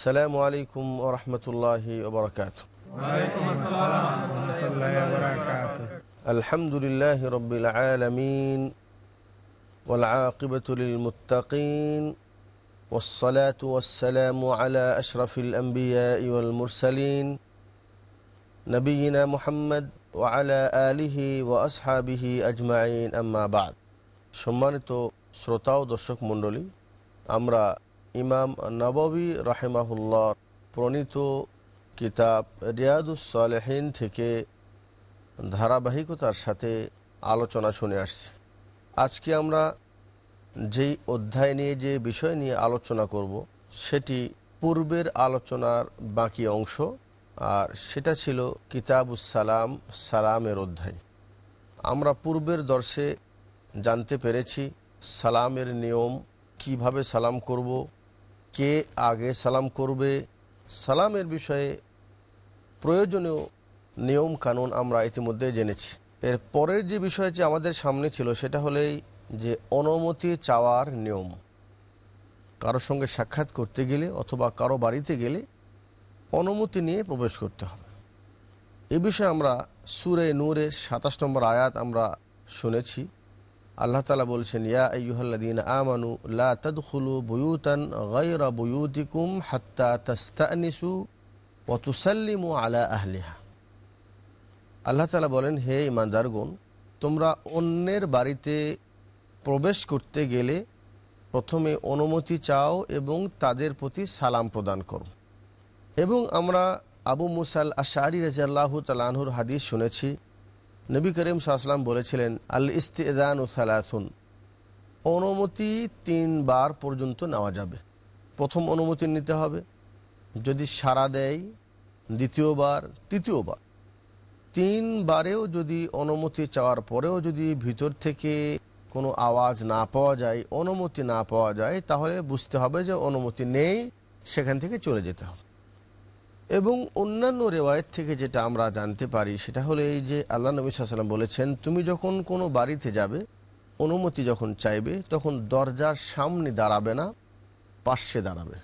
السلام عليكم ورحمة الله وبركاته وعليكم السلام ورحمة الله وبركاته الحمد لله رب العالمين والعاقبة للمتقين والصلاة والسلام على أشرف الأنبياء والمرسلين نبينا محمد وعلى آله وأصحابه أجمعين أما بعد সম্মানিত শ্রোতা ও দর্শক মণ্ডলী আমরা ইমাম নববী রাহেমাহুল্লাহ প্রণীত কিতাব রিয়াদুস সালেহীন থেকে ধারাবাহিকতার সাথে আলোচনা শুনে আসছি। আজকে আমরা যেই অধ্যায় নিয়ে, যে বিষয় নিয়ে আলোচনা করব, সেটি পূর্বের আলোচনার বাকি অংশ, আর সেটা ছিল কিতাবুস সালাম, সালামের অধ্যায়। আমরা পূর্বের দর্শে জানতে পেরেছি সালামের নিয়ম, কীভাবে সালাম করব কে আগে সালাম করবে? সালামের বিষয়ে প্রয়োজনীয় নিয়ম কানুন আমরা ইতিমধ্যে জেনেছি। এর পরের যে বিষয় যে আমাদের সামনে ছিল, সেটা হলেই যে অনুমতি চাওয়ার নিয়ম। কারোর সঙ্গে সাক্ষাৎ করতে গেলে অথবা কারও বাড়িতে গেলে অনুমতি নিয়ে প্রবেশ করতে হবে। এ বিষয়ে আমরা সুরে নূরের সাতাশ নম্বর আয়াত আমরা শুনেছি। আল্লাহ তালা বলছেন, ইয়া আইয়ুহাল্লাদিন আমানু লা তাদখুলু বুয়ুতান গায়রা বুয়ুতিকুম হাত্তা তাস্তানিসু ওয়া তুসাল্লিমু আলা আহলিহা। আল্লাহ তালা বলেন, হে ইমানদারগুন তোমরা অন্যের বাড়িতে প্রবেশ করতে গেলে প্রথমে অনুমতি চাও এবং তাদের প্রতি সালাম প্রদান করো। এবং আমরা আবু মুসাল আশারি রাজিয়াল্লাহ তালাহুর হাদিস শুনেছি নবী করিম সাহসালাম বলেছিলেন আল ইস্তেদান ও সালাথুন অনুমতি তিনবার পর্যন্ত নেওয়া যাবে। প্রথম অনুমতি নিতে হবে। যদি সারা দেয়, দ্বিতীয়বার, তৃতীয়বার। তিনবারেও যদি অনুমতি চাওয়ার পরেও যদি ভিতর থেকে কোনো আওয়াজ না পাওয়া যায়, অনুমতি না পাওয়া যায়, তাহলে বুঝতে হবে যে অনুমতি নেই, সেখান থেকে চলে যেতে হবে। এবং অন্যান্য রেওয়ায়ত থেকে যেটা আমরা জানতে পারি, সেটা হলো এই যে আল্লাহ নবী সাল্লাম বলেছেন, তুমি যখন কোনো বাড়িতে যাবে, অনুমতি যখন চাইবে, তখন দরজার সামনে দাঁড়াবে না পার্শ্বে দাঁড়াবে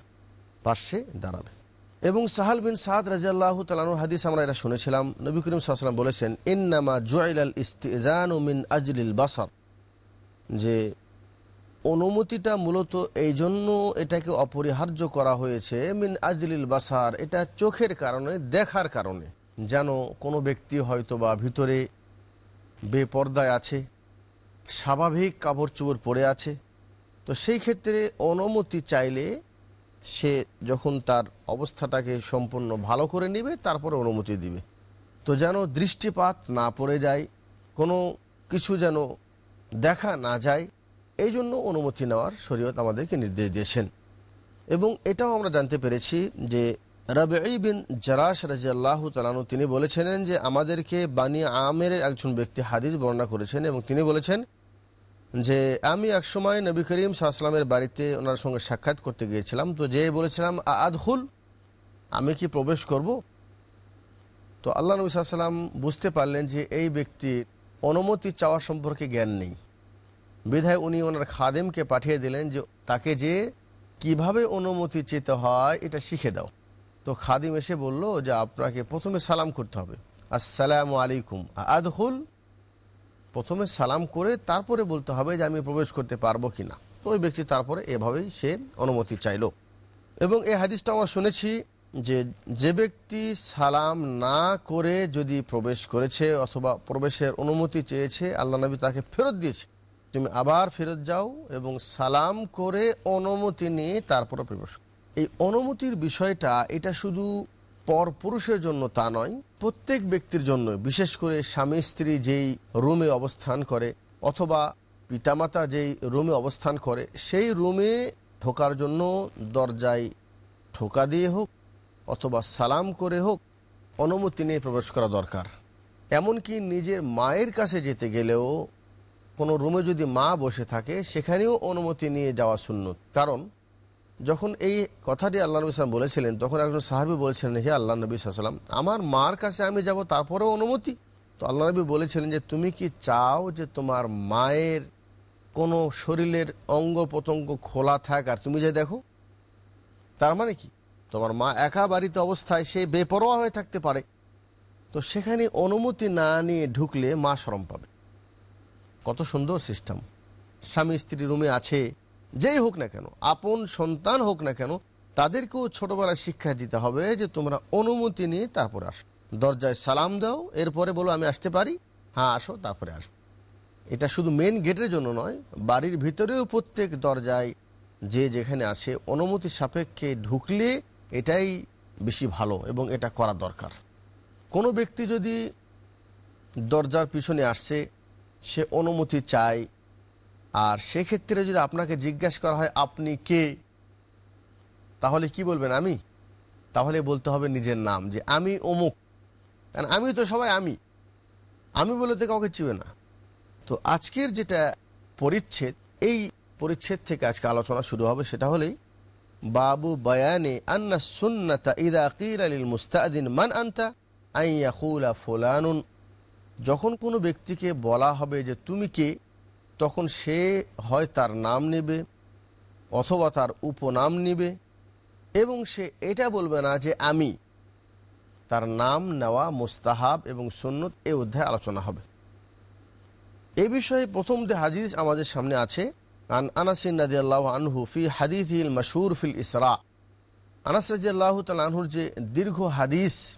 পার্শ্বে দাঁড়াবে। এবং সাহাল বিন সাদ রাজিয়াল্লাহ তালানু হাদিস আমরা এটা শুনেছিলাম, নবী করিম সাল্লাম বলেছেন, ইন্নামা জুয়াইল আল ইস্তিজান মিন আজলিল বাসার। যে অনুমতিটা মূলত এই জন্য এটাকে অপরিহার্য করা হয়েছে মিন আজলিল বাসার। এটা চোখের কারণে, দেখার কারণে। যেন কোনো ব্যক্তি হয়তো বা ভিতরে বেপর্দায় আছে, স্বাভাবিক কাপড় চোপড় পরে আছে। তো সেই ক্ষেত্রে অনুমতি চাইলে সে যখন তার অবস্থাটাকে সম্পূর্ণ ভালো করে নেবে, তারপরে অনুমতি দিবে। তো যেন দৃষ্টিপাত না পড়ে যায়, কোনো কিছু যেন দেখা না যায় এই জন্য অনুমতি নেওয়ার শরীয়ত আমাদেরকে নির্দেশ দিয়েছেন। এবং এটাও আমরা জানতে পেরেছি যে রবে বিন জরাস রাজি আল্লাহ তালানু তিনি বলেছিলেন যে আমাদেরকে বানি আমের একজন ব্যক্তি হাদিস বর্ণনা করেছেন এবং তিনি বলেছেন যে আমি একসময় নবী করিম সাহসালামের বাড়িতে ওনার সঙ্গে সাক্ষাৎ করতে গিয়েছিলাম। তো যে বলেছিলাম আদহুল আমি কি প্রবেশ করব? তো আল্লাহ নবী সাল্লাম বুঝতে পারলেন যে এই ব্যক্তির অনুমতি চাওয়া সম্পর্কে জ্ঞান নেই। বিধায় উনি ওনার খাদেমকে পাঠিয়ে দিলেন যে তাকে যে কীভাবে অনুমতি চেতে হয় এটা শিখে দাও। তো খাদিম এসে বলল যে আপনাকে প্রথমে সালাম করতে হবে। আসসালামু আলাইকুম। আদহুল প্রথমে সালাম করে তারপরে বলতে হবে যে আমি প্রবেশ করতে পারব কি না তো ওই ব্যক্তি তারপরে এভাবেই সে অনুমতি চাইল। এবং এই হাদিসটা আমরা শুনেছি যে যে ব্যক্তি সালাম না করে যদি প্রবেশ করেছে অথবা প্রবেশের অনুমতি চেয়েছে, আল্লাহ নবী তাকে ফেরত দিয়েছে। তুমি আবার ফেরত যাও এবং সালাম করে অনুমতি নিয়ে তারপরে প্রবেশ এই অনুমতির বিষয়টা, এটা শুধু পর পুরুষের জন্য তা নয়, প্রত্যেক ব্যক্তির জন্য, বিশেষ করে স্বামী স্ত্রী যেই রুমে অবস্থান করে অথবা পিতামাতা যেই রুমে অবস্থান করে, সেই রুমে ঢোকার জন্য দরজায় ঠোকা দিয়ে হোক অথবা সালাম করে হোক, অনুমতি নিয়ে প্রবেশ করা দরকার। এমনকি নিজের মায়ের কাছে যেতে গেলেও কোনো রুমে যদি মা বসে থাকে, সেখানেও অনুমতি নিয়ে যাওয়া শূন্য কারণ, যখন এই কথাটি আল্লাহ নবী সাল্লাম বলেছিলেন, তখন একজন সাহাবি বলেছিলেন, হে আল্লাহ নবী সাল্লাম আমার মার কাছে আমি যাব, তারপরেও অনুমতি। তো আল্লাহ নবী বলেছিলেন যে, তুমি কি চাও যে তোমার মায়ের কোনো শরীরের অঙ্গ প্রত্যঙ্গ খোলা থাক? আর তুমি যে দেখো, তার মানে কি? তোমার মা একা বাড়িতে অবস্থায়, সে বেপরোয়া হয়ে থাকতে পারে। তো সেখানে অনুমতি না নিয়ে ঢুকলে মা শরম পাবে। কত সুন্দর সিস্টেম। স্বামী স্ত্রী রুমে আছে, যেই হোক না কেন, আপন সন্তান হোক না কেন, তাদেরকেও ছোটবেলায় শিক্ষা দিতে হবে যে তোমরা অনুমতি নিয়ে তারপরে আসো। দরজায় সালাম দাও, এরপরে বলো আমি আসতে পারি। হ্যাঁ আসো, তারপরে আসো। এটা শুধু মেন গেটের জন্য নয়, বাড়ির ভিতরেও প্রত্যেক দরজায় যে যেখানে আছে অনুমতি সাপেক্ষে ঢুকলে এটাই বেশি ভালো এবং এটা করা দরকার। কোনো ব্যক্তি যদি দরজার পিছনে আসছে সে অনুমতি চায়। আর সেক্ষেত্রে যদি আপনাকে জিজ্ঞাসা করা হয়, আপনি কে? তাহলে কি বলবেন, আমি? তাহলে বলতে হবে নিজের নাম যে, আমি অমুক। কারণ আমি তো সবাই আমি। আমি বলে তো কাউকে চিবে না। তো আজকের যেটা পরিচ্ছেদ, এই পরিচ্ছেদ থেকে আজকে আলোচনা শুরু হবে সেটা হলেই, বাবু বয়ানে আন্না সুন্নাতা ইদা কির আলিল মুস্তাদিন মান আন্তা আইয়াকুলা ফুলানুন। যখন কোনো ব্যক্তিকে বলা হবে যে তুমি কে, তখন সে হয় তার নাম নেবে অথবা তার উপনাম নেবে এবং সে এটা বলবে না যে আমি। তার নাম নেওয়া মোস্তাহাব এবং সুন্নত এ অধ্যায় আলোচনা হবে। এ বিষয়ে প্রথম যে হাদিস আমাদের সামনে আছে, আন আনাসিন আল্লাহ আনহু ফি হাদিস ইল মশহুর ফিল ইসরা। আনাস রাজি আল্লাহ আনহুর যে দীর্ঘ হাদিস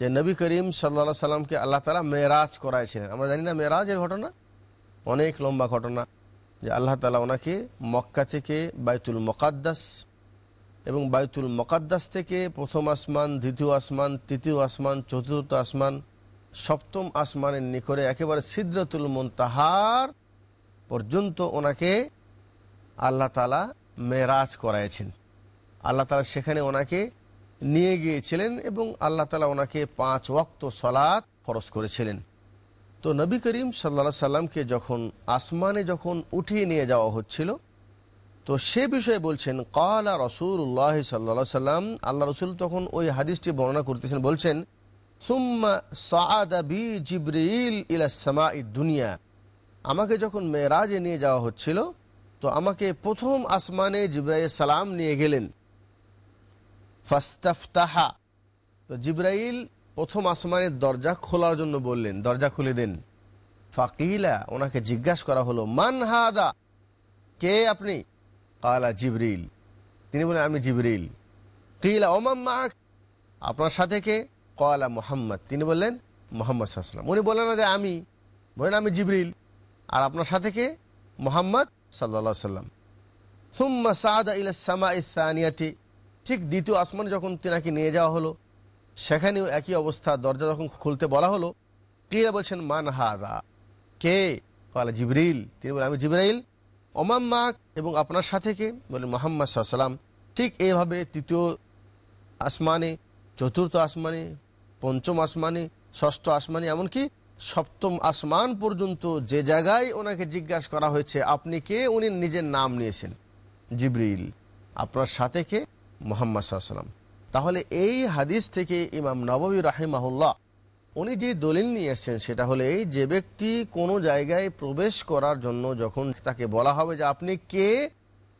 যে নবী করিম সাল্লা সাল্লামকে আল্লাহ তালা মেরাজ করাইছিলেন। আমরা জানি না মেরাজের ঘটনা? অনেক লম্বা ঘটনা। যে আল্লাহ তালা ওনাকে মক্কা থেকে বাইতুল মকাদ্দাস এবং বাইতুল মকাদ্দাস থেকে প্রথম আসমান, দ্বিতীয় আসমান, তৃতীয় আসমান, চতুর্থ আসমান, সপ্তম আসমানের নিকরে একেবারে সিদ্রতুল মন্তাহার পর্যন্ত ওনাকে আল্লাহ তালা মেরাজ করাইছেন। আল্লাহ তালা সেখানে ওনাকে নিয়ে গিয়েছিলেন এবং আল্লাহ তালা ওনাকে পাঁচ ওয়াক্ত সলাৎ খরচ করেছিলেন। তো নবী করিম সাল্লা সাল্লামকে যখন আসমানে যখন উঠিয়ে নিয়ে যাওয়া হচ্ছিল, তো সে বিষয়ে বলছেন, কালা রসুল্লাহ সাল্লা সাল্লাম, আল্লাহ রসুল তখন ওই হাদিসটি বর্ণনা করতেছেন, বলছেন, সুম্মা সাদা জিব্রিল দুনিয়া, আমাকে যখন মেয়েরাজে নিয়ে যাওয়া হচ্ছিল, তো আমাকে প্রথম আসমানে জিব্রাইল সালাম নিয়ে গেলেন। ফাস্তাফতাহা। তো জিব্রাইল প্রথম আসমানের দরজা খোলার জন্য বললেন, দরজা খুলে দেন। ফাকিলা, ওনাকে জিজ্ঞাসা করা হলো, মান হাদা? কে আপনি? কালা জিবরিল তিনি বলেন আমি জিবরিল কিলা ওমাম মাক? আপনার সাথে কে? কলা, মোহাম্মদ। তিনি বললেন, মোহাম্মদ সাল্লাম উনি বললেন, না যে আমি। বলেন আমি জিবরিল আর আপনার সাথে কে? মোহাম্মদ সাল্লা সাল্লাম সুম্মা সাদা ইলাসমা ইসানিয়াতি ঠিক দ্বিতীয় আসমানে যখন তিনাকে নিয়ে যাওয়া হলো, সেখানেও একই অবস্থা দরজা যখন খুলতে বলা হলো কিরা বলছেন, মান হাদা? কে? কলা জিবরিল। তিনি বলেন, আমি জিবরাইল। মাক? এবং আপনার সাথে কে? বলেন, মোহাম্মদ সাল্লাম ঠিক এইভাবে তৃতীয় আসমানে, চতুর্থ আসমানে, পঞ্চম আসমানে, ষষ্ঠ আসমানে, এমনকি সপ্তম আসমান পর্যন্ত যে জায়গায় ওনাকে জিজ্ঞাসা করা হয়েছে, আপনি কে? উনি নিজের নাম নিয়েছেন, জিবরিল। আপনার সাথে কে? মোহাম্মদ সাল্লাম তাহলে এই হাদিস থেকে ইমাম নবী রাহিমাহুল্লাহ, উনি যে দলিল নিয়ে এসছেন সেটা হলে যে ব্যক্তি কোনো জায়গায় প্রবেশ করার জন্য যখন তাকে বলা হবে যে আপনি কে,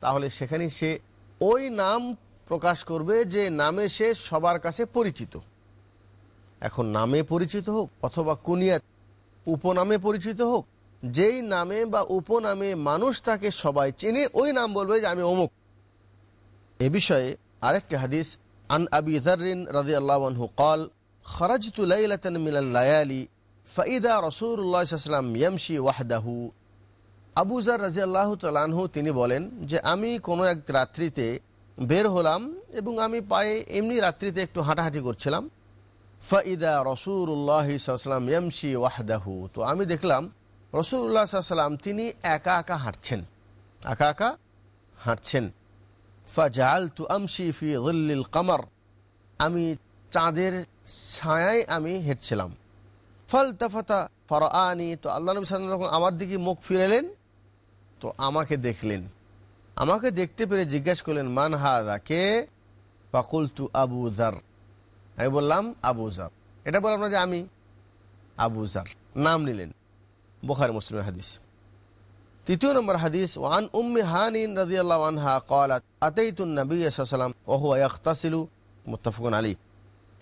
তাহলে সেখানে সে ওই নাম প্রকাশ করবে যে নামে সে সবার কাছে পরিচিত। এখন নামে পরিচিত হোক অথবা কুনিয়াত উপনামে পরিচিত হোক, যেই নামে বা উপনামে মানুষ তাকে সবাই চেনে, ওই নাম বলবে যে আমি অমুক। এ বিষয়ে আরেকটি হাদিস, আন আবি রাজি আল্লাহু কল, খরাজতু লাইলাতান মিনাল লায়ালি, ফাইদা রসুল্লাহ সাল্লাম ইয়ামশি ওয়াহদাহু। আবু জার রাজি আল্লাহ তালানহু তিনি বলেন যে, আমি কোনো এক রাত্রিতে বের হলাম এবং আমি পায়ে এমনি রাত্রিতে একটু হাঁটাহাঁটি করছিলাম। ফাইদা রসুল্লাহ সাল্লাম ইয়ামশি ওয়াহদাহু। তো আমি দেখলাম রসুল্লাহ সাল্লাম তিনি একা একা হাঁটছেন। একা একা হাঁটছেন। আমশি ফি কামার আমি চাঁদের ছায়ায় আমি হেঁটছিলাম। ফল তফতা ফর আনি তো আল্লাহ নবী সাল্লাম আমার দিকে মুখ ফিরেলেন, তো আমাকে দেখলেন। আমাকে দেখতে পেরে জিজ্ঞেস করলেন, মান হাদা? কে? ফাকুলতু আবু জার আমি বললাম, আবু জার এটা বললাম না যে আমি আবু জার নাম নিলেন। বোখার, মুসলিমের হাদিস। তৃতীয় নম্বর হাদিস, ওয়ান উম্মি হানিন রাজিয়াল্লাহ আনহা কলাত আতেইতুন নবী ওহ ওহু আখতাসিলু মুতাফুকুন আলী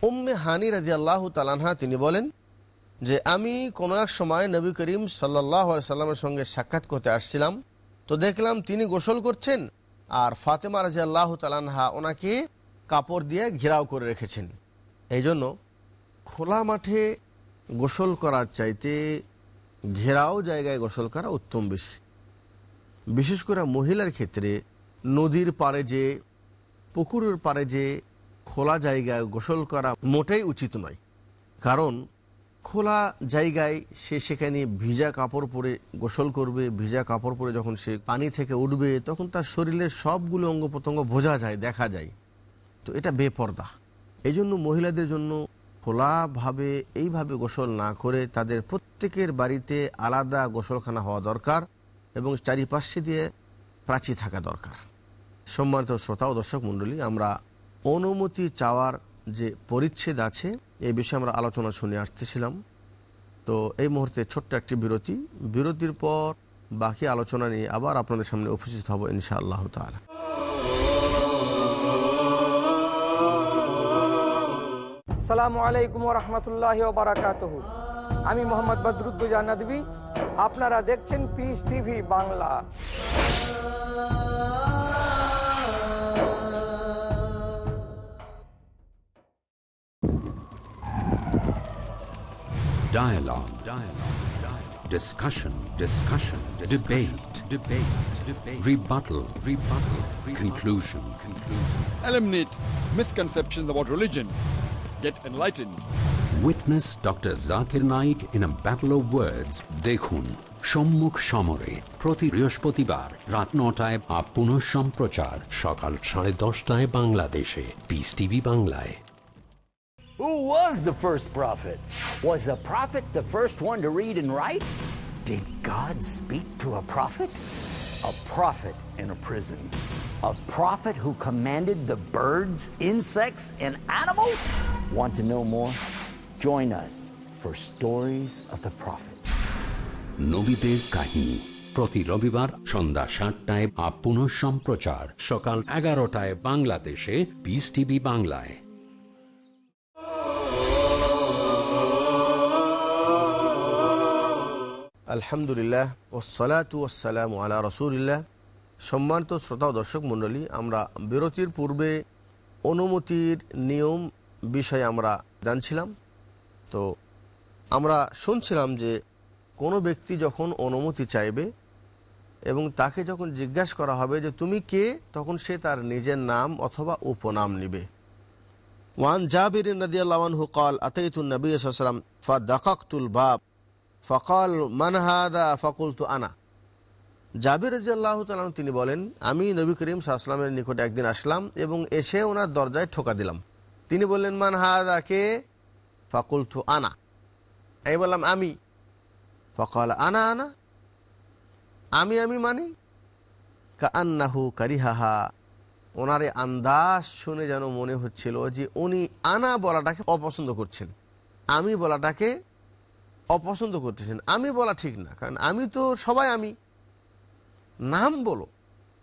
উম্মে হানি রাজিয়াল্লাহ তালানহা তিনি বলেন যে, আমি কোনো এক সময় নবী করিম সাল্লাহ সাল্লামের সঙ্গে সাক্ষাৎ করতে আসছিলাম। তো দেখলাম তিনি গোসল করছেন, আর ফাতেমা রাজিয়াল্লাহ তালানহা ওনাকে কাপড় দিয়ে ঘেরাও করে রেখেছেন। এই জন্য খোলা মাঠে গোসল করার চাইতে ঘেরাও জায়গায় গোসল করা উত্তম বেশি। বিশেষ করে মহিলার ক্ষেত্রে নদীর পাড়ে যে, পুকুরের পাড়ে যে খোলা জায়গায় গোসল করা মোটেই উচিত নয়। কারণ খোলা জায়গায় সে সেখানে ভিজা কাপড় পরে গোসল করবে, ভিজা কাপড় পরে যখন সে পানি থেকে উঠবে, তখন তার শরীরের সবগুলো অঙ্গ প্রত্যঙ্গ বোঝা যায়, দেখা যায়। তো এটা বেপর্দা। এই জন্য মহিলাদের জন্য খোলাভাবে, এইভাবে গোসল না করে তাদের প্রত্যেকের বাড়িতে আলাদা গোসলখানা হওয়া দরকার। এবং চারিপাশে দিয়ে প্রাচী থাকা দরকার। সম্মানিত শ্রোতা ও দর্শক মণ্ডলী, আমরা অনুমতি চাওয়ার যে পরিচ্ছেদ আছে এই বিষয়ে আমরা আলোচনা শুনে আসতেছিলাম। তো এই মুহূর্তে ছোট্ট একটি বিরতি। বিরতির পর বাকি আলোচনা নিয়ে আবার আপনাদের সামনে উপস্থিত হব ইনশা আল্লাহ তালা আসসালামু আলাইকুম রহমতুল্লাহ আমি মোহাম্মদ বদরুদ্দুজা নদী আপনারা দেখছেন Peace TV Bangla Dialogue. Dialogue. Dialogue. Discussion. Discussion. Debate. Debate. Debate. Rebuttal. Rebuttal. Conclusion. Conclusion. Eliminate misconceptions about religion. Get enlightened. Witness Dr. Zakir Naik in a battle of words. দেখুন সম্মুখ সমরে প্রতি বৃহস্পতিবার রাত নটায় বা পুনঃ সম্প্রচার সকাল সাড়ে দশটায় বাংলাদেশে পিস টিভি বাংলায় Who was the first prophet? Was a prophet the first one to read and write? Did God speak to a prophet? A prophet in a prison. A prophet who commanded the birds, insects, and animals? Want to know more? Join us for Stories of the Prophet. নবীদের কাহিনী। প্রতি রবিবার সন্ধ্যা সাতটায় বা পুনঃ সম্প্রচার সকাল এগারোটায় বাংলাদেশে। পিস টিভি বাংলায়। আলহামদুলিল্লাহ ওসালাতু ওসালাম আলা রসুলিল্লাহ। সম্মানিত শ্রোতা দর্শক মণ্ডলী আমরা বিরতির পূর্বে অনুমতির নিয়ম বিষয়ে আমরা জানছিলাম। তো আমরা শুনছিলাম যে কোনো ব্যক্তি যখন অনুমতি চাইবে এবং তাকে যখন জিজ্ঞাসা করা হবে যে তুমি কে, তখন সে তার নিজের নাম অথবা উপনাম নিবে। ওয়ান জাবির নদিয়াল্লাহু কল আতাইতুল নবী সাল্লাম ফা দাকাকুল বাপ ফকল মানহাদা ফকুল তু আনা। জাবির রাজিয়াল্লাহ তালাম তিনি বলেন, আমি নবী করিম সাহসালামের নিকটে একদিন আসলাম এবং এসে ওনার দরজায় ঠোকা দিলাম। তিনি বললেন মানহাদা কে? ফকুলতু আনা আমি বললাম আমি ফকাল আনা আনা আমি আমি মানি কান্নাহু কারিহাহা ওনার এই আন্দাজ শুনে যেন মনে হচ্ছিল যে উনি আনা বলাটাকে অপছন্দ করছেন। আমি বলাটাকে অপছন্দ করতেছেন। আমি বলা ঠিক না, কারণ আমি তো সবাই আমি। নাম বলো।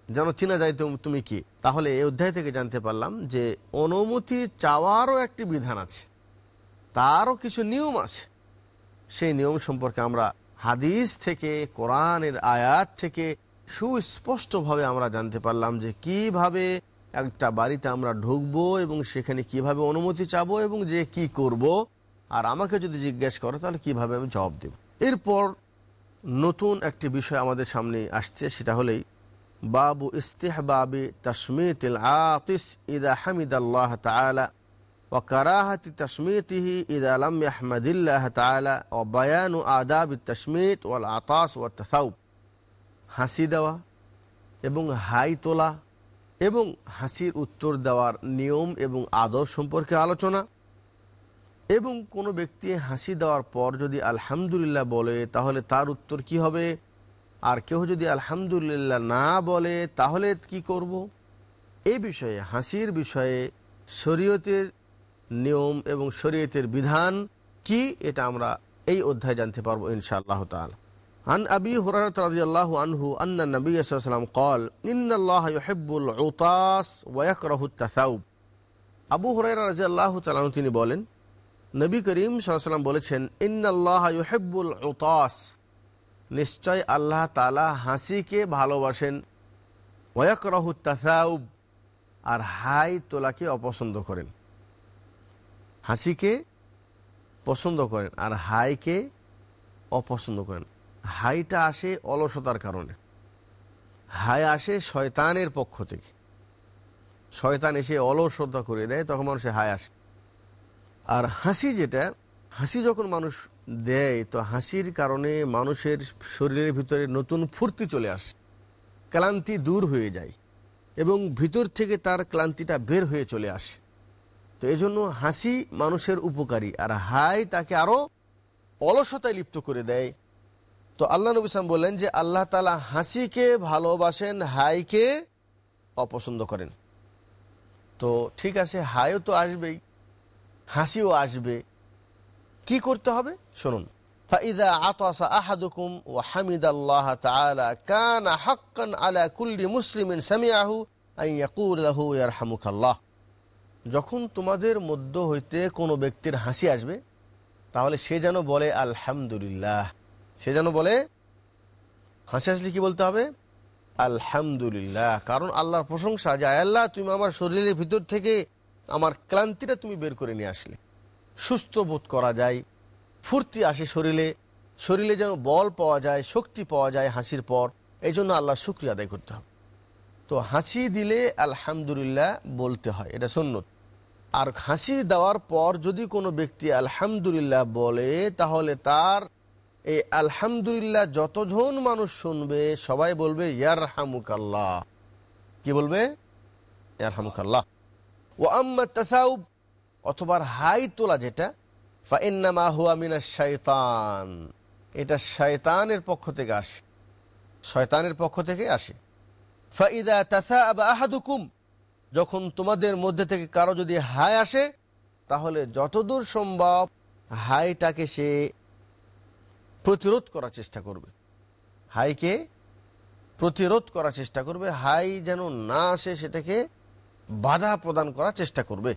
যেন চেনা যায় তুমি কি? তাহলে এই অধ্যায় থেকে জানতে পারলাম যে অনুমতি চাওয়ারও একটি বিধান আছে। তারও কিছু নিয়ম আছে। সেই নিয়ম সম্পর্কে আমরা হাদিস থেকে, কোরআনের আয়াত থেকে সুস্পষ্টভাবে আমরা জানতে পারলাম যে কীভাবে একটা বাড়িতে আমরা ঢুকবো এবং সেখানে কীভাবে অনুমতি চাবো এবং যে কি করব। আর আমাকে যদি জিজ্ঞেস করে, তাহলে কীভাবে আমি জবাব দেব? এরপর নতুন একটি বিষয় আমাদের সামনে আসছে, সেটা হলেই বাবু ইস্তেহবাবি তসমিত আতিস ইদা হামিদ আল্লাহ তালা وكراهة تشميته إذا لم يحمد الله تعالى وبيان آداب التشميت والعطاس والتثوب হাসি দেওয়া এবং হাই তোলা এবং হাসির উত্তর দেওয়ার নিয়ম এবং আদর সম্পর্কে আলোচনা এবং কোনো ব্যক্তি হাসি দেওয়ার পর যদি আলহামদুলিল্লাহ বলে তাহলে তার উত্তর কি হবে আর কেউ যদি আলহামদুলিল্লাহ না বলে তাহলে কি করব এই বিষয়ে হাসির বিষয়ে শরীয়তের নিয়ম এবং শরীয়তের বিধান কি এটা আমরা এই অধ্যায় জানতে পারবো ইনশাআল্লাহ তাআলা عن أبي هريرة رضي الله عنه أن النبي صلى الله عليه وسلم قال إن الله يحب العطاس ويكره التثوب আবু হুরাইরা রাজিয়াল্লাহ তাআলা তিনি বলেন নবী করিম সাল্লাম বলেছেন ইন্নাল্লাহ ইউহিব্বুল উতাস নিশ্চয় আল্লাহ তাআলা হাসিকে ভালোবাসেন ওয়াকরাহু তাসাউব আর হাই তোলাকে অপছন্দ করেন হাসিকে পছন্দ করেন আর হাইকে অপছন্দ করেন। হাইটা আসে অলসতার কারণে। হাই আসে শয়তানের পক্ষ থেকে। শয়তান এসে অলসতা করে দেয়, তখন মানুষের হাই আসে। আর হাসি যেটা, হাসি যখন মানুষ দেয়, তো হাসির কারণে মানুষের শরীরের ভিতরে নতুন ফুর্তি চলে আসে। ক্লান্তি দূর হয়ে যায় এবং ভিতর থেকে তার ক্লান্তিটা বের হয়ে চলে আসে। তো এই জন্য হাসি মানুষের উপকারী আর হাই তাকে আরও অলসতায় লিপ্ত করে দেয় তো আল্লাহ নবী সালাম বললেন যে আল্লাহ তালা হাসিকে ভালোবাসেন হাইকে অপছন্দ করেন তো ঠিক আছে হাইও তো আসবেই হাসিও আসবে কি করতে হবে শুনুন فإذا عطس أحدكم وحمد الله تعالى كان حقا على كل مسلم سمعه أن يقول له يرحمك الله যখন তোমাদের মধ্য হইতে কোনো ব্যক্তির হাসি আসবে, তাহলে সে যেন বলে, আলহামদুলিল্লাহ। সে যেন বলে, হাসি আসলে কি বলতে হবে? আলহামদুলিল্লাহ। কারণ আল্লাহর প্রশংসা যে আল্লাহ, তুমি আমার শরীরের ভিতর থেকে আমার ক্লান্তিটা তুমি বের করে নিয়ে আসলে। সুস্থ বোধ করা যায়, ফুর্তি আসে শরীরে শরীরে যেন বল পাওয়া যায়, শক্তি পাওয়া যায় হাসির পর, এই জন্য আল্লাহর শুক্রিয়া আদায় করতে হবে। তো হাসি দিলে আলহামদুলিল্লাহ বলতে হয়, এটা সুন্নত। আর হাসি দেওয়ার পর যদি কোনো ব্যক্তি আলহামদুলিল্লাহ বলে, তাহলে তার এই আলহামদুলিল্লাহ যতজন মানুষ শুনবে, সবাই বলবে ইয়ার হামুকাল্লাহ কি বলবে? ইয়ার হামুকাল্লাহ ও আম্মা তাসাউব, অথবা হাই তোলা যেটা ফাইন্নামা শয়তান এটা শয়তানের পক্ষ থেকে আসে। শয়তানের পক্ষ থেকে আসে। ফাইদা তাসা আবা আহাদুকুম যখন তোমাদের মধ্যে থেকে কারও যদি হাই আসে, তাহলে যতদূর সম্ভব হাইটাকে সে প্রতিরোধ করার চেষ্টা করবে। হাইকে প্রতিরোধ করার চেষ্টা করবে। হাই যেন না আসে, সেটাকে বাধা প্রদান করার চেষ্টা করবে।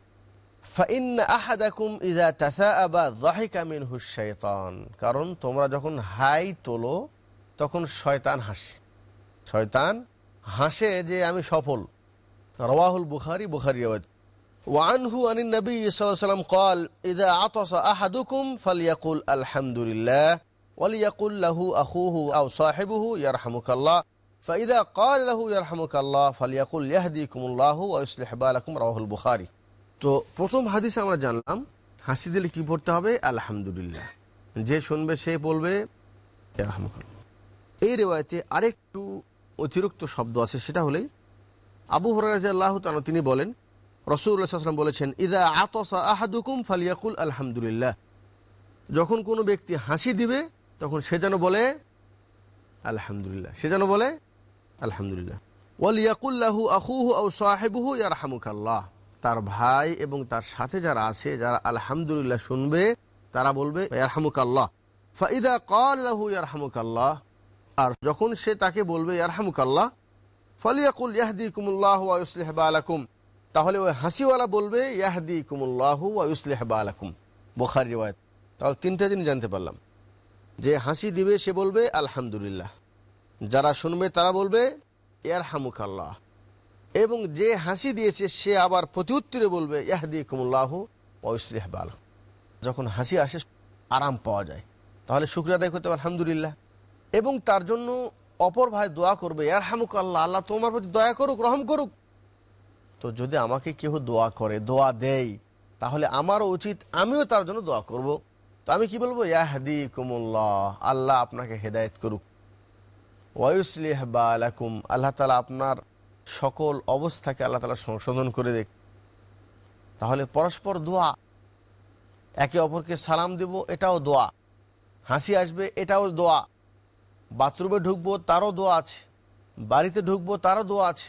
কারণ তোমরা যখন হাই তোলো, তখন শয়তান হাসে। শয়তান হাসে যে আমি সফল। রওয়াহুল বুখারি বুখারি وعنه عن النبي صلى الله عليه وسلم قال إذا عطس أحدكم فليقل الحمد لله وليقل له أخوه أو صاحبه يرحمك الله فإذا قال له يرحمك الله فليقل يهديكم الله ويصلح بالكم رواه البخاري তো প্রথম হাদিসে আমরা জানলাম হাসি দিলে কি পড়তে হবে আলহামদুলিল্লাহ যে শুনবে সে বলবে এই রেওয়ায়তে আরেকটু অতিরিক্ত শব্দ আছে সেটা হলেই আবু হরাজ আল্লাহ তিনি বলেন রসুল্লাহাম বলেছেন ইদা আতসা আহাদুকুম ফালিয়াকুল আলহামদুলিল্লাহ। যখন কোনো ব্যক্তি হাসি দিবে, তখন সে যেন বলে, আলহামদুলিল্লাহ। সে যেন বলে, আলহামদুলিল্লাহ। ওয়ালিয়াকুল্লাহু আহুহু আউ সাহেবুহু ইয়ারহামুকাল্লাহ। তার ভাই এবং তার সাথে যারা আছে, যারা আলহামদুলিল্লাহ শুনবে, তারা বলবে ইয়ারহামুক আল্লাহ ফাইদা কাল্লাহু ইয়ারহামুক আল্লাহ আর যখন সে তাকে বলবে ইয়ারহামুক আল্লাহ ফলিয়াকুল ইয়াহদি কুমুল্লাহ ওয়াইসলিহ আলাকুম তাহলে ওই হাসিওয়ালা বলবে ইয়াহদি কুমুল্লাহু ওয়াইসলিহ আলাকুম বোখার রিওয়ায়ত। তাহলে তিনটে দিন জানতে পারলাম। যে হাসি দিবে, সে বলবে, আলহামদুলিল্লাহ। যারা শুনবে, তারা বলবে ইয়ারহামুক আল্লাহ এবং যে হাসি দিয়েছে, সে আবার প্রতিউত্তরে বলবে ইয়াহদি কুমুল্লাহ ওইসলিহ বাল যখন হাসি আসে, আরাম পাওয়া যায়। তাহলে শুক্রিয়া আদায় করতে আলহামদুলিল্লাহ। এবং তার জন্য অপর ভাই দোয়া করবে ইয়ার হামুক আল্লাহ আল্লাহ তোমার প্রতি দয়া করুক, রহম করুক। তো যদি আমাকে কেউ দোয়া করে, দোয়া দেয় তাহলে আমারও উচিত, আমিও তার জন্য দোয়া করব। তো আমি কি বলব? ইয়াহদি কুমুল্লাহ আল্লাহ আপনাকে হেদায়েত করুক। ওয়ুসলিহ বা আলাকুম আল্লাহ তালা আপনার সকল অবস্থাকে আল্লাহ তালা সংশোধন করে দেখ তাহলে পরস্পর দোয়া, একে অপরকে সালাম দেব, এটাও দোয়া। হাসি আসবে, এটাও দোয়া। বাথরুমে ঢুকবো তারও দোয়া আছে বাড়িতে ঢুকবো তারও দোয়া আছে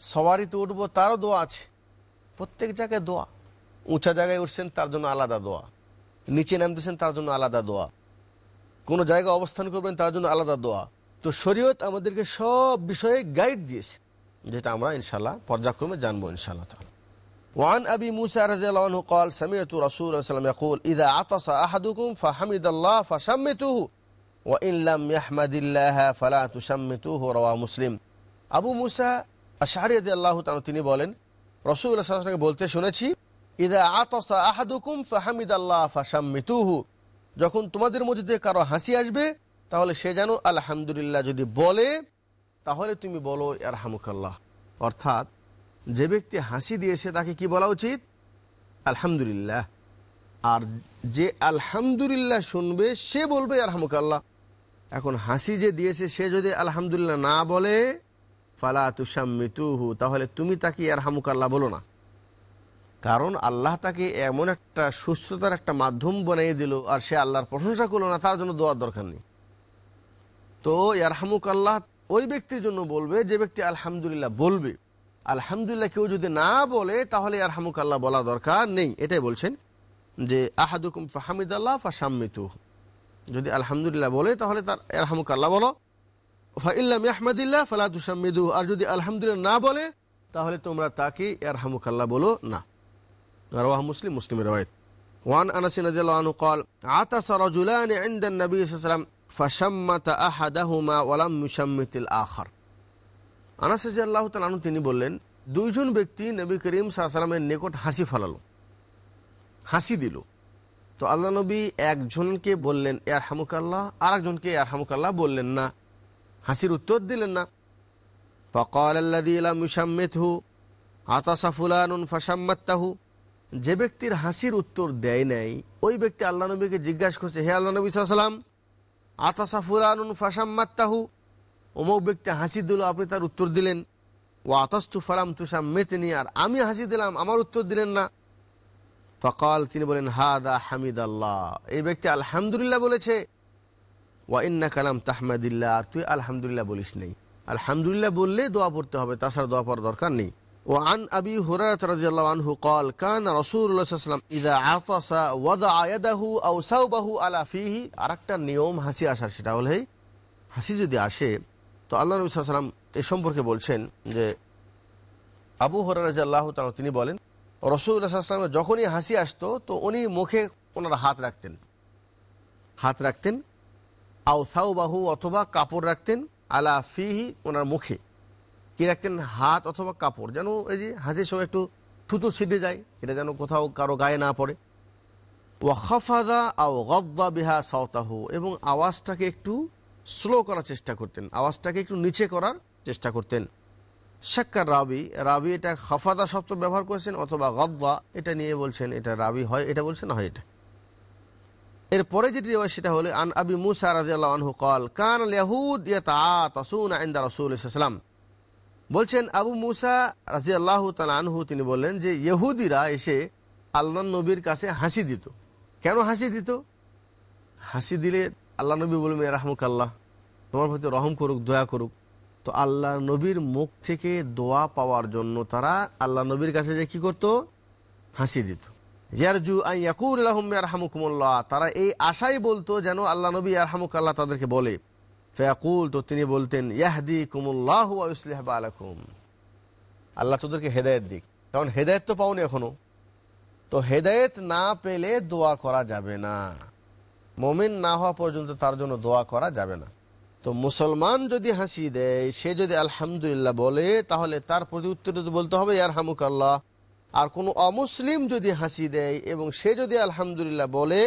সওয়ারিতে উঠবো তারও দোয়া আছে প্রত্যেক জায়গায় দোয়া উঁচা জায়গায় উঠছেন তার জন্য আলাদা দোয়া নিচে নামতেছেন তার জন্য আলাদা দোয়া কোনো জায়গায় অবস্থান করবেন তার জন্য আলাদা দোয়া তো শরীয়ত আমাদেরকে সব বিষয়ে গাইড দিয়েছে যেটা আমরা ইনশাল্লাহ পর্যায়ক্রমে জানবো ইনশাল্লাহ তাআলা وعن أبي موسى رضي الله عنه قال سمعت رسول الله صلى الله عليه وسلم يقول إذا عطس أحدكم فحمد الله فشمتوه ও রওয়া মুসলিম আবু মুসা শাহরিয়াদ আল্লাহ তিনি বলেন রসুল বলতে শুনেছি ফাহামিদ আল্লাহ যখন তোমাদের মধ্যে কারও হাসি আসবে, তাহলে সে যেন আলহামদুলিল্লাহ যদি বলে, তাহলে তুমি বলো, ইয়ারহামুকাল্লাহ। অর্থাৎ যে ব্যক্তি হাসি দিয়েছে, তাকে কি বলা উচিত? আলহামদুলিল্লাহ। আর যে আলহামদুলিল্লাহ শুনবে, সে বলবে আরহামুকাল্লাহ এখন হাসি যে দিয়েছে, সে যদি আলহামদুলিল্লাহ না বলে, ফালা তুসাম্মিতুহু, তাহলে তুমি তাকে আরহামুকাল্লাহ বলো না। কারণ আল্লাহ তাকে এমন একটা সুস্থতার একটা মাধ্যম বানিয়ে দিল, আর সে আল্লাহর প্রশংসা করল না, তার জন্য দোয়ার দরকার নেই। তো ইয়ারহামুক আল্লাহ ওই ব্যক্তির জন্য বলবে, যে ব্যক্তি আলহামদুলিল্লাহ বলবে। আলহামদুলিল্লাহ কেউ যদি না বলে, তাহলে ইয়ারহামুক আল্লাহ বলা দরকার নেই। এটাই বলছেন যে, আহাদুকুম ফাহামিদ আল্লাহ ফাশাম্মিতু যদি আলহামদুলিল্লাহ বলে তাহলে তার ইয়ারহামুক আল্লাহ বলো ফাইল্লাম ইয়াহমাদিল্লাহ ফালা তুসাম্মিদু আর যদি আলহামদুলিল্লাহ না বলে তাহলে তোমরা তাকে ইয়ারহামুক আল্লাহ বলো না رواه مسلم مسلم رواية وعن أنس رضي الله عنه قال عطس رجلان عند النبي صلى الله عليه وسلم فشمت أحدهما ولم يشمت الآخر আনাস আল্লাহ তালু তিনি বললেন দুইজন ব্যক্তি নবী করিম সাল্লামের নিকট হাসি ফালালো হাসি দিল তো আল্লাহ নবী একজনকে বললেন এর হামুকাল্লাহ আর একজনকে এর হামুকাল্লাহ বললেন না। হাসির উত্তর দিলেন না। ফকাল আল্লাহ আতাসা ফুলানুন ফাসাম্মাত্তাহু। যে ব্যক্তির হাসির উত্তর দেয় নাই, ওই ব্যক্তি আল্লাহ নবীকে জিজ্ঞাসা করছে, হে আল্লাহ নবী সাল্লাম আতাসা ফুলানুন ফাসাম্মাত্তাহু? অমুক ব্যক্তি হাসি দিল, আপনি তার উত্তর দিলেন। ও আতাস্তু ফালাম তুষাম মেতনি আর আমি হাসি দিলাম, আমার উত্তর দিলেন না। ফকাল, তিনি বলেন হা দা হামিদ আল্লাহ এই ব্যক্তি আলহামদুলিল্লাহ বলেছে ওয়াইন্না কালাম তাহমেদুল্লাহ। আর তুই আলহামদুলিল্লাহ বলিস নেই। আলহামদুলিল্লাহ বললে দোয়া পড়তে হবে, তাছাড়া দোয়া পড়ার দরকার নেই। ও আন আবি হুরাত রাজিয়াল্লাহ আনহু কল কান রসুল্লাহাম ইদা আতাসা ওয়াদা আয়াদাহু আউ সাউবাহু আলা ফিহি। আর একটা নিয়ম হাসি আসার, সেটা হলে হাসি যদি আসে, তো আল্লাহ নবী সাল্লাম এ সম্পর্কে বলছেন যে, আবু হরাজ আল্লাহ তিনি বলেন রসুল্লাহ সাল্লামের যখনই হাসি আসতো, তো উনি মুখে ওনার হাত রাখতেন। হাত রাখতেন, আও সাউ বাহু অথবা কাপড় রাখতেন, আলা ফিহি ওনার মুখে। কি রাখতেন? হাত অথবা কাপড়। যেন এই যে হাসির সময় একটু থুতু ছিটে যায়, এটা যেন কোথাও কারও গায়ে না পড়ে। ওয়াখাফাদা আও গদ্দা বিহা সাওতাহু। এবং আওয়াজটাকে একটু স্লো করার চেষ্টা করতেন। আওয়াজটাকে একটু নিচে করার চেষ্টা করতেন। শাক্কার রাবি রাবি এটা খফাদা শব্দ ব্যবহার করেছেন অথবা গদ্দা, এটা নিয়ে বলছেন, এটা রাবি হয়, এটা বলছেন হয় এটা। এরপরে যেটি রেওয়াজ সেটা হলে, আন আবি মুসা রাজিয়াল্লাহ আনহু কল, কান লেহুদ ইয়াতাসুন আইন্দা রসুল ইসলাম বলছেন, আবু মুসা রাজি আল্লাহ আনহু, তিনি বললেন যে, ইহুদিরা এসে আল্লাহ নবীর কাছে হাসি দিত। কেন হাসি দিত? হাসি দিলে আল্লাহ নবী বলবে রাহমুক আল্লাহ তোমার প্রতি রহম করুক, দয়া করুক। তো আল্লাহ নবীর মুখ থেকে দোয়া পাওয়ার জন্য তারা আল্লাহ নবীর কাছে যে কি করত? হাসি দিত। ইয়ারজু আইয়াকুর রাহমুকুমুল্লাহ তারা এই আশাই বলতো যেন আল্লাহ নবী আরহামুক আল্লাহ তাদেরকে বলে। ফেয়াকুল, তো তিনি বলতেন ইয়াহদি কুমুল্লাহ ইসলিহ আলাকুম আল্লাহ তোদেরকে হেদায়ত দিক। কারণ হেদায়ত তো পাওনি এখনও। তো হেদায়েত না পেলে দোয়া করা যাবে না। মমিন না হওয়া পর্যন্ত তার জন্য দোয়া করা যাবে না। তো মুসলমান যদি হাসি দেয়, সে যদি আলহামদুলিল্লাহ বলে, তাহলে তার প্রতি উত্তর বলতে হবে ইয়ার হামুক আল্লাহ আর কোনো অমুসলিম যদি হাসি দেয় এবং সে যদি আলহামদুলিল্লাহ বলে,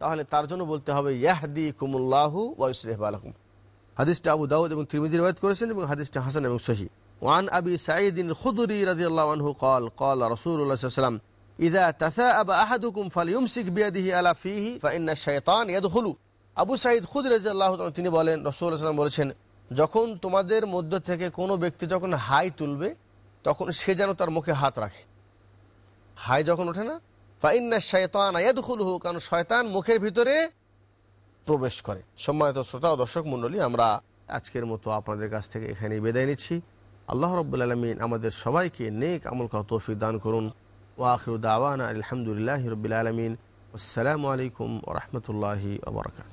তাহলে তার জন্য বলতে হবে ইয়াহদি কুমুল্লাহু ওয়াইসলেহ আলকুম হাদিসটা আবু দাউদ এবং ত্রিমিদি রবায়ত করেছেন এবং হাদিসটা হাসান এবং সহি। ওয়ান আবি সাঈদিন খুদুরি রাজি আল্লাহ আনহু কল কল রসুল্লাহ সাল্লাম ইদা তাসা আবা আহাদুকুম ফালিউমসিক বিয়াদিহি আলা ফিহি, ফাইন্না শাইতান ইয়াদখুলু। আবু সাঈদ খুদ রাদিয়াল্লাহু তাআলা তিনি বলেন সাল্লাল্লাহু বলেছেন, যখন তোমাদের মধ্য থেকে কোনো ব্যক্তি যখন হাই তুলবে, তখন সে যেন তার মুখে হাত রাখে। হাই যখন ওঠে না, ফাইন্না শাইতান ইয়াদখুলুহু কারণ শয়তান মুখের ভিতরে প্রবেশ করে। সম্মানিত শ্রোতা ও দর্শক মণ্ডলী, আমরা আজকের মতো আপনাদের কাছ থেকে এখানেই বিদায় নিচ্ছি। আল্লাহ রব্বুল আলমিন আমাদের সবাইকে নেক আমল করা তৌফিক দান করুন। ওয়াখির দাওয়ানা আলহামদুলিল্লাহ রবিল আলমিন। আসসালামু আলাইকুম ওরহমতুল্লাহি ওবরাকাত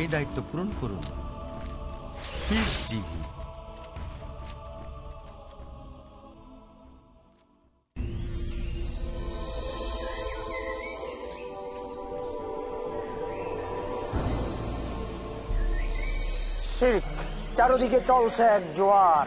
এই দায়িত্ব পূরণ করুন। পিস চারদিকে চলছে এক জোয়ার।